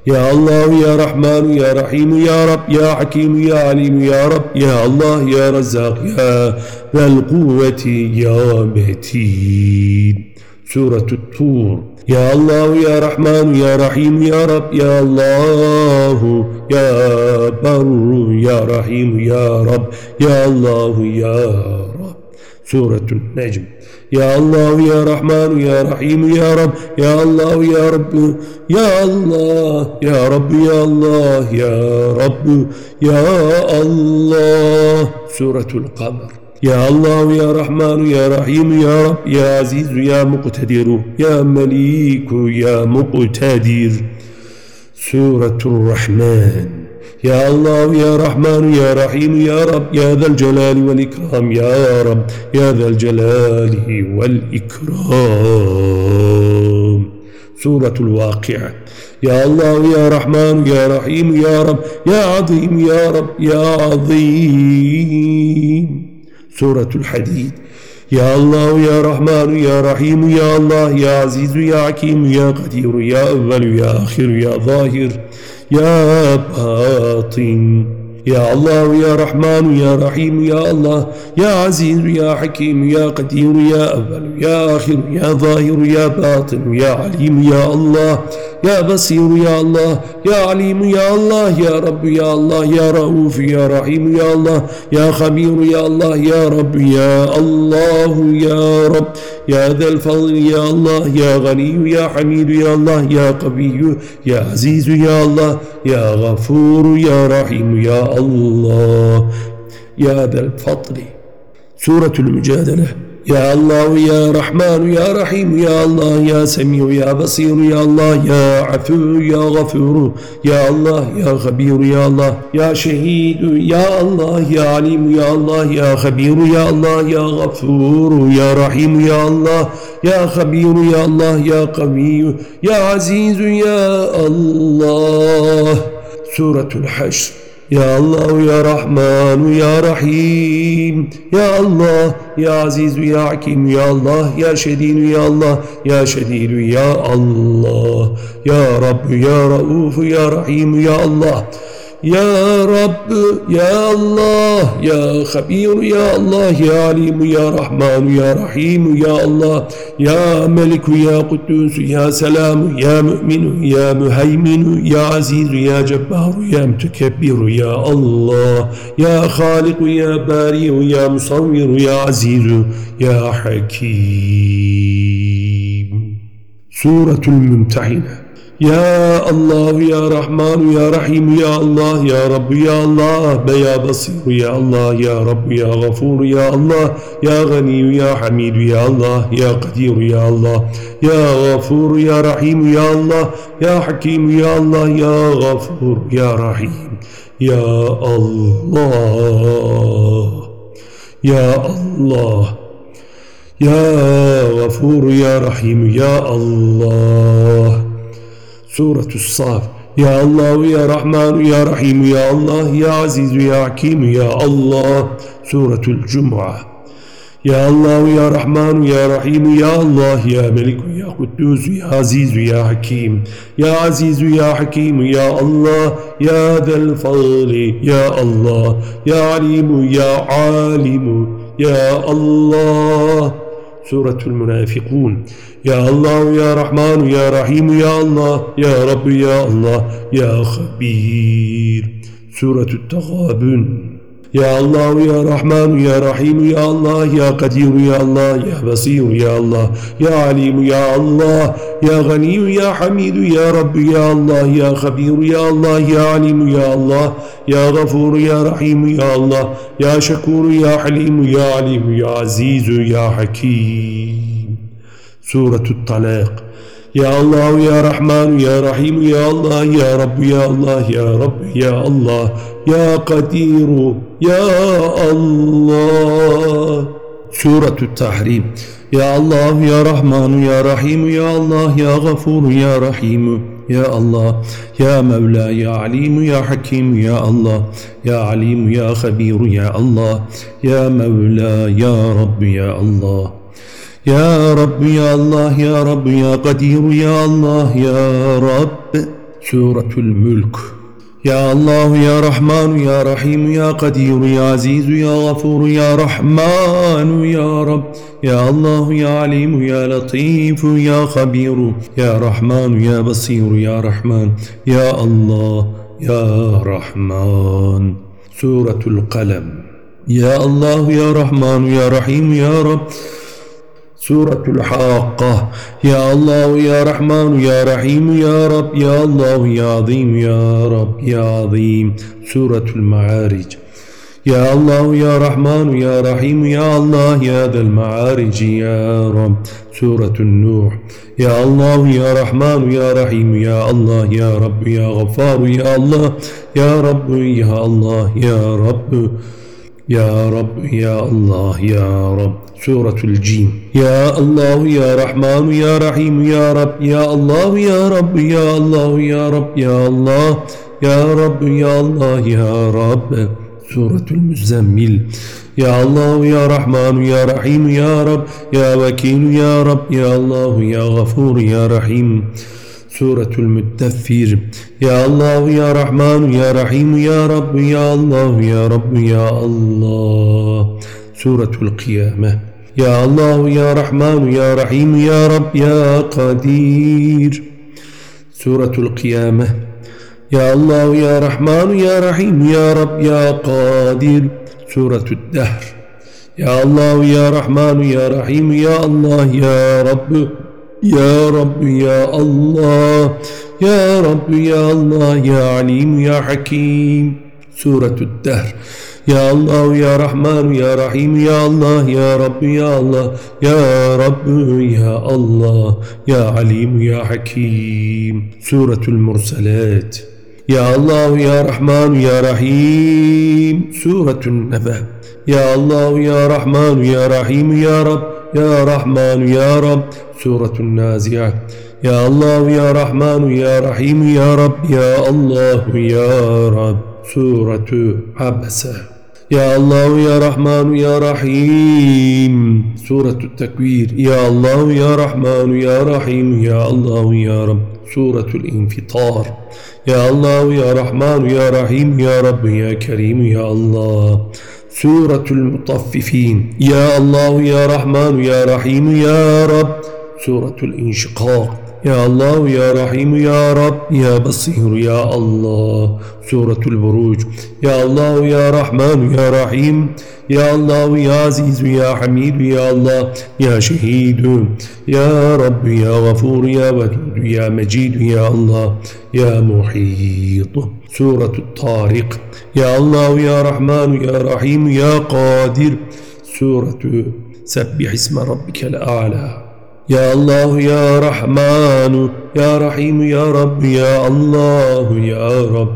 Speaker 1: يا الله يا رحمن يا رحيم يا رب يا حكيم يا عليم يا رب يا الله يا رزاق يا ذا القوة يا متين سورة الطور. يا الله يا رحمن يا رحيم يا رب يا الله يا بر يا رحيم يا رب يا الله يا رب. سورة النجم. يا الله يا رحمن يا رحيم يا رب يا الله يا رب يا الله يا رب يا الله يا رب يا الله. سورة القمر. يا الله يا رحمن يا رحيم يا رب يا عزيز يا مقتدر يا مليك يا مقتدر. سورة الرحمن يا الله يا رحمن يا رحيم يا رب يا ذا الجلال والإكرام يا رب يا ذا الجلال والإكرام. سورة الواقعة يا الله يا رحمن يا رحيم يا رب يا عظيم يا رب يا عظيم. سورة الحديد. يا الله يا رحمن يا رحيم يا الله يا عزيز يا حكيم يا قدير يا أول يا آخر يا ظاهر يا باطن. يا الله يا رحمن يا رحيم يا الله يا عزيز يا حكيم يا قدير يا أول يا آخر يا ظاهر يا باطن يا عليم يا الله. يا بصير يا الله يا عليم يا الله يا رب يا الله يا رؤوف يا رحيم يا الله يا خبير يا الله يا رب يا الله يا رب يا ذا الفضل يا الله يا غني يا حميد يا الله يا قوي يا عزيز يا الله يا غفور يا رحيم يا الله يا ذا الفضل. سورة المجادلة. يا الله يا رحمن يا رحيم يا الله يا سميع يا بصير يا الله يا عفو يا غفور يا الله يا خبير يا الله يا شهيد يا الله يا عليم يا الله يا خبير يا الله يا غفور يا رحيم يا الله يا خبير يا الله يا قوي يا عزيز يا الله سورة الحشر يا الله يا رحمن يا رحيم يا الله يا عزيز يا حكيم يا الله يا شديد يا الله يا شديد يا الله يا رب يا رؤوف يا رحيم يا الله يا رب يا الله يا خبير يا الله يا عليم يا رحمن يا رحيم يا الله يا ملك يا قدوس يا سلام يا مؤمن يا مهيمن يا عزيز يا جبار يا متكبر يا الله يا خالق يا باري يا مصور يا عزيز يا حكيم سورة الممتحنة يا الله يا رحمن يا رحيم يا الله يا رب يا الله يا بصير يا الله يا رب يا غفور يا الله يا غني يا حميد يا الله يا قدير يا الله يا غفور يا رحيم يا الله يا حكيم يا الله يا غفور يا رحيم يا الله يا الله يا غفور يا رحيم يا الله سورة الصاف يا الله يا رحمن يا رحيم يا الله يا عزيز يا حكيم يا الله سورة الجمعة يا الله يا رحمن يا رحيم يا الله يا ملك يا قدوس يا عزيز يا حكيم يا عزيز يا حكيم يا الله يا ذا الفضل يا الله يا عليم يا عالم يا الله سورة المنافقون. يا الله يا رحمن يا رحيم يا الله يا رب يا الله يا خبير. سورة التغابن. يا الله يا رحمن يا رحيم يا الله يا قدير يا الله يا بصير يا الله يا عليم يا الله يا غني يا حميد يا رب يا الله يا خبير يا الله يا عليم يا الله يا غفور يا رحيم يا الله يا شكور يا حليم يا عليم يا عزيز يا حكيم سورة الطلاق يا الله يا رحمن يا رحيم يا الله يا رب يا الله يا رب يا الله يا قدير يا الله. سورة التحريم. يا الله يا رحمن يا رحيم يا الله يا غفور يا رحيم يا الله. يا مولى يا عليم يا حكيم يا الله. يا عليم يا خبير يا الله. يا مولى يا رب يا الله. يا رب يا الله يا رب يا قدير يا الله يا رب. سورة الملك. يا الله يا رحمن يا رحيم يا قدير يا عزيز يا غفور يا رحمن يا رب. يا الله يا عليم يا لطيف يا خبير يا رحمن يا بصير يا رحمن. يا الله يا رحمن. سورة القلم. يا الله يا رحمن يا رحيم يا رب. سورة الحاقة. يا الله يا رحمن يا رحيم يا رب. يا الله يا عظيم يا رب يا عظيم. سورة المعارج. يا الله يا رحمن يا رحيم يا الله يا ذا المعارج يا رب. سورة النوح. يا الله يا رحمن يا رحيم يا الله يا رب يا غفار يا الله يا رب يا الله يا رب. يا رب يا الله يا رب. سورة الجيم يا الله يا رحمن يا رحيم يا رب يا الله يا رب يا الله يا رب يا الله يا رب يا الله يا رب سورة المزمل يا الله يا رحمن يا رحيم يا رب يا وكيل يا رب يا الله يا غفور يا رحيم سورة المدثر يا الله يا رحمن يا رحيم يا رب يا الله يا رب يا الله سورة القيامة يا الله يا رحمن يا رحيم يا رب يا قدير سورة القيامة يا الله يا رحمن يا رحيم يا رب يا قادر سورة الدهر يا الله يا رحمن يا رحيم يا الله يا رب يا رب يا الله يا رب يا الله يا عليم يا حكيم سورة الدهر يا الله يا رحمن يا رحيم يا الله يا رب يا الله يا رب يا الله يا عليم يا حكيم سورة المرسلات يا الله يا رحمن يا رحيم سورة النبأ يا الله يا رحمن يا رحيم يا رب يا رحمن يا رب سورة النازعة يا الله يا رحمن يا رحيم يا رب يا الله يا رب سورة عبسة يا الله يا رحمن يا رحيم. سورة التكوير يا الله يا رحمن يا رحيم. يا الله يا رب. سورة الانفطار. يا الله يا رحمن يا رحيم. يا رب يا كريم. يا الله. سورة المطففين. يا الله يا رحمن يا رحيم. يا رب. سورة الانشقاق. يا الله يا رحيم يا رب يا بصير يا الله. سورة البروج. يا الله يا رحمن يا رحيم. يا الله يا عزيز يا حميد يا الله يا شهيد. يا رب يا غفور يا ودود يا مجيد يا الله يا محيط. سورة الطارق. يا الله يا رحمن يا رحيم يا قادر. سورة سبح اسم ربك الأعلى. يا الله يا رحمن يا رحيم يا رب يا الله يا رب.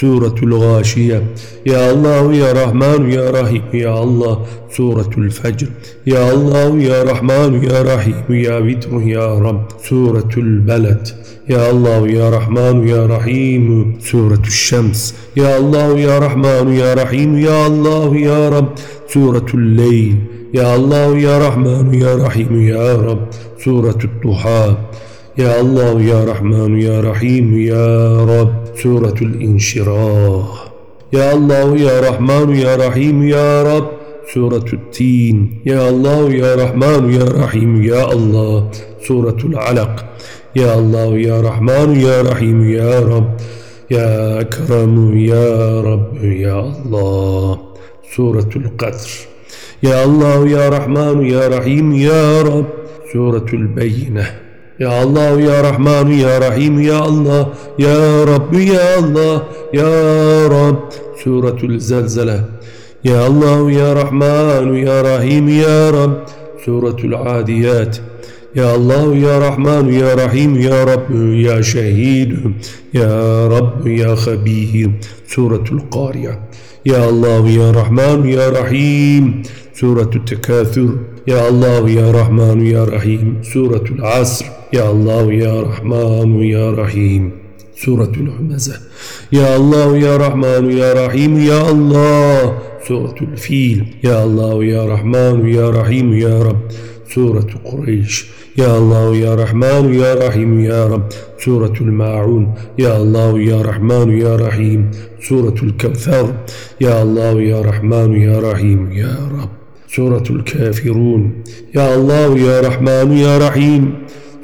Speaker 1: سورة الغاشية. يا الله يا رحمن يا رحيم يا الله. سورة الفجر. يا الله يا رحمن يا رحيم يا وتر يا رب. سورة البلد. يا الله يا رحمن يا رحيم. سورة الشمس. يا الله يا رحمن يا رحيم يا الله يا رب. سورة الليل. يا الله يا رحمن يا رحيم يا رب. سورة الضحى. يا الله يا رحمن يا رحيم يا رب. سورة الانشراح. يا الله يا رحمن يا رحيم يا رب. سورة التين. يا الله يا رحمن يا رحيم يا الله. سورة العلق. يا الله يا رحمن يا رحيم يا رب. يا أكرم يا رب يا الله. سورة القدر. يا الله يا رحمن يا رحيم يا رب. سورة البينة. يا الله يا رحمن يا رحيم يا الله. يا رب يا الله يا رب. سورة الزلزلة. يا الله يا رحمن يا رحيم يا رب. سورة العاديات. يا الله يا رحمن يا رحيم يا رب يا شهيد. يا رب يا خبير. سورة القارعة. يا الله يا رحمن يا رحيم. سورة التكاثر. يا الله يا رحمن يا رحيم. سورة العصر. يا الله يا رحمن يا رحيم. سورة الهمزة يا الله يا رحمن يا رحيم. يا الله. سورة الفيل. يا الله يا رحمن يا رحيم يا رب. سورة قريش. يا الله يا رحمن يا رحيم يا رب. سورة الماعون. يا الله يا رحمن يا رحيم. سورة الكوثر. يا الله يا رحمن يا رحيم يا رب. سورة الكافرون. يا الله يا رحمن يا رحيم.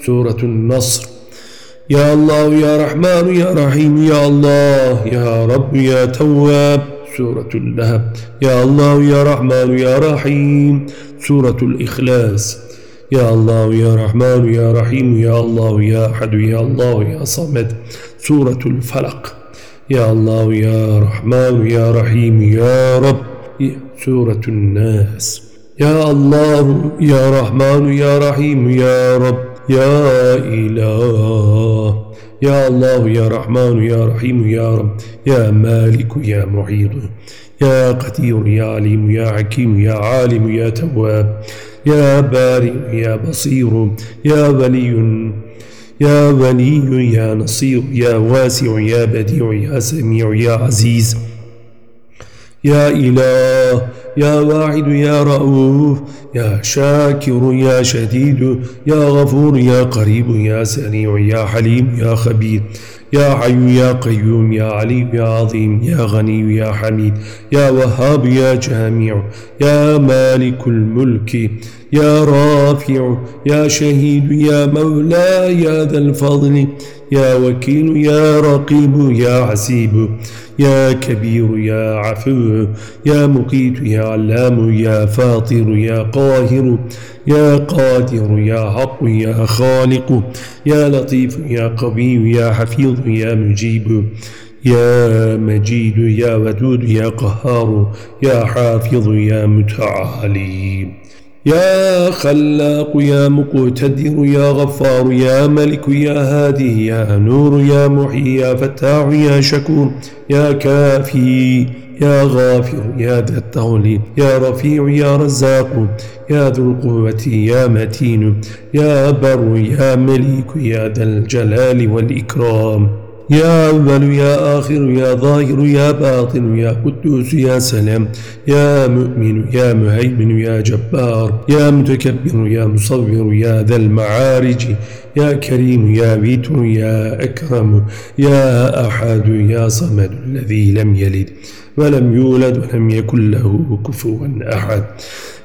Speaker 1: سورة النصر. يا الله يا رحمن يا رحيم. يا الله يا رب يا تواب. سورة اللهب. يا الله يا رحمن يا رحيم. سورة الإخلاص. يا الله يا رحمن يا رحيم. يا الله يا أحد. يا الله يا صمد. سورة الفلق. يا الله يا رحمن يا رحيم. يا رب. سورة الناس. يا الله يا رحمن يا رحيم يا رب يا إله. يا الله يا رحمن يا رحيم يا رب يا مالك يا محيط يا قدير يا عليم يا حكيم يا عالم يا تواب يا بارئ يا بصير يا ولي يا ولي يا نصير يا واسع يا بديع يا سميع يا عزيز. يا إله يا واحد يا رؤوف يا شاكر يا شديد يا غفور يا قريب يا سريع يا حليم يا خبير يا حي يا قيوم يا عليم يا عظيم يا غني يا حميد يا وهاب يا جامع يا مالك الملك يا رافع يا شهيد يا مولاي يا ذا الفضل يا وكيل يا رقيب يا عسيب يا كبير يا عفو يا مقيت يا علام يا فاطر يا قاهر يا قادر يا حق يا خالق يا لطيف يا قوي يا حفيظ يا مجيب يا مجيد يا ودود يا قهار يا حافظ يا متعالي. يا خلاق يا مقتدر يا غفار يا ملك يا هادي يا نور يا محيي يا فتاح يا شكور يا كافي يا غافر يا ذا التغلي يا رفيع يا رزاق يا ذو القوة يا متين يا بر يا مليك يا ذا الجلال والإكرام. يا أول يا آخر يا ظاهر يا باطن يا قدوس يا سلام يا مؤمن يا مهيمن يا جبار يا متكبر يا مصور يا ذا المعارج يا كريم يا بيتر يا أكرم يا أحد يا صمد الذي لم يلد ولم يولد ولم يكن له كفوا أحد.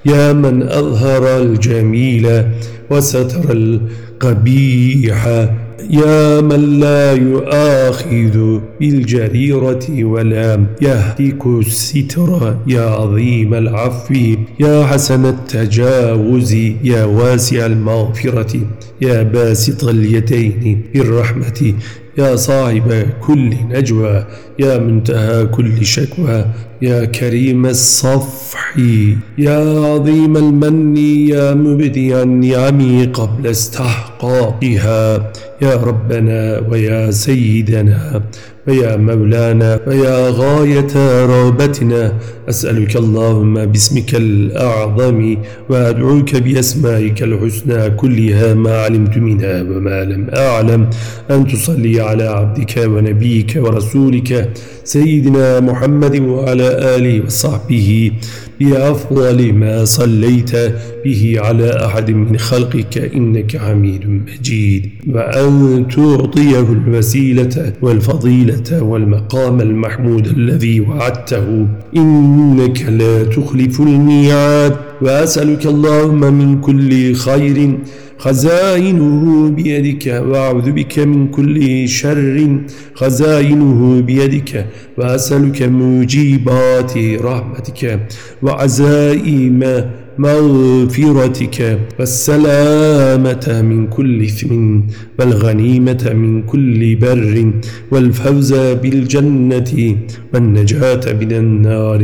Speaker 1: يا من أظهر الجميل وستر القبيح يا من لا يؤاخذ بالجريرة ولا يهتك الستر يا عظيم العفو يا حسن التجاوز يا واسع المغفرة يا باسط اليدين بالرحمة يا صاحب كل نجوى يا منتهى كل شكوى يا كريم الصفح يا عظيم المن يا مبدي النعم قبل استحقاقها يا ربنا ويا سيدنا ويا مولانا ويا غاية رغبتنا أسألك اللهم باسمك الأعظم وأدعوك بأسمائك الحسنى كلها ما علمت منها وما لم أعلم أن تصلي على عبدك ونبيك ورسولك سيدنا محمد وعلى آله وصحبه. بأفضل ما صليت به على أحد من خلقك إنك حميد مجيد. وأن تعطيه الوسيلة والفضيلة والمقام المحمود الذي وعدته. إنك لا تخلف الميعاد. وأسألك اللهم من كل خير خزائنه بيدك وأعوذ بك من كل شر. خزائنه بيدك وأسألك موجبات رحمتك وعزائم مغفرتك والسلامة من كل إثم والغنيمة من كل بر والفوز بالجنة والنجاة من النار.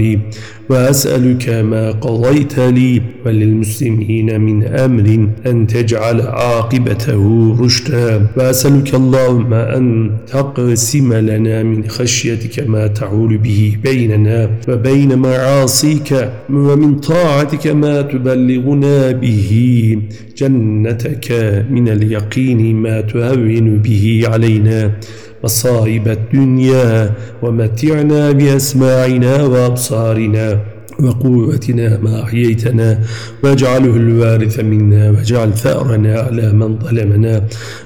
Speaker 1: وأسألك ما قضيت لي وللمسلمين من أمر أن تجعل عاقبته رشدا. وأسألك اللهم أن تقسم لنا من خشيتك ما تعول به بيننا وبين معاصيك ومن طاعتك ما تبلغنا به جنتك من اليقين ما تهون به علينا. مصائب الدنيا ومتعنا بأسماعنا وأبصارنا وقوتنا ما أحييتنا واجعله الوارث منا واجعل ثأرنا على من ظلمنا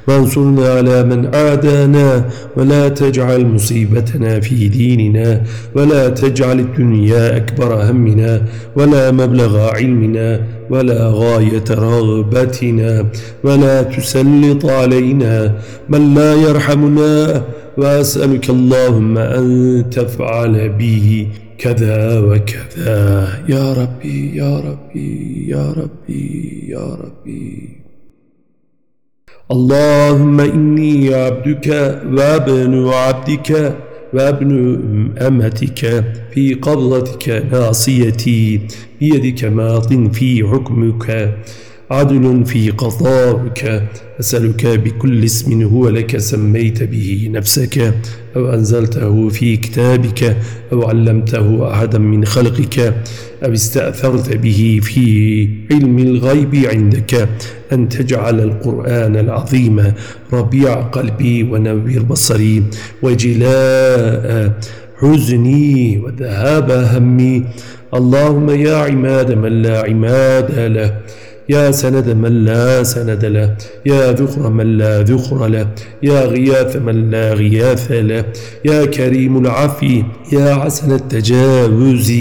Speaker 1: وانصرنا على من عادانا ولا تجعل مصيبتنا في ديننا ولا تجعل الدنيا أكبر همنا ولا مبلغ علمنا ولا غاية رغبتنا ولا تسلط علينا من لا يرحمنا. وأسألك اللهم أن تفعل به كذا وكذا. يا ربي يا ربي يا ربي يا ربي. اللهم إني عبدك وابن عبدك. وابن أمتك في قبضتك ناصيتي بيدك ماض في حكمك. عدل في قضاءك أسألك بكل اسم هو لك سميت به نفسك أو أنزلته في كتابك أو علمته أحدا من خلقك أو استأثرت به في علم الغيب عندك. أن تجعل القرآن العظيم ربيع قلبي ونوير بصري وجلاء حزني وذهاب همي. اللهم يا عماد من لا عماد له يا سند من لا سند له يا ذخر من لا ذخر له يا غياث من لا غياث له يا كريم العفي يا حسن التجاوز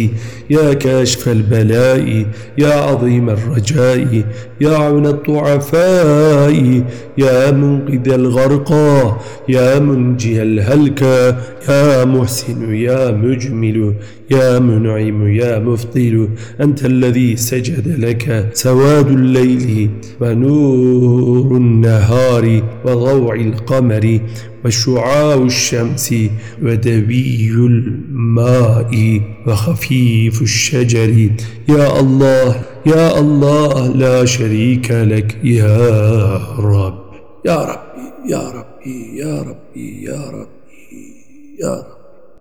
Speaker 1: يا كاشف البلاء يا عظيم الرجاء يا عون الضعفاء يا منقذ الغرقى يا منجي الهلكى يا محسن يا مجمل يا منعم يا مفضل أنت الذي سجد لك سواد الليل ونور النهار وضوع القمر وشعاع الشمس ودبي الماء وخفيف الشجر. يا الله يا الله لا شريك لك. يا رب يا ربي يا ربي يا ربي يا ربي يا ربي.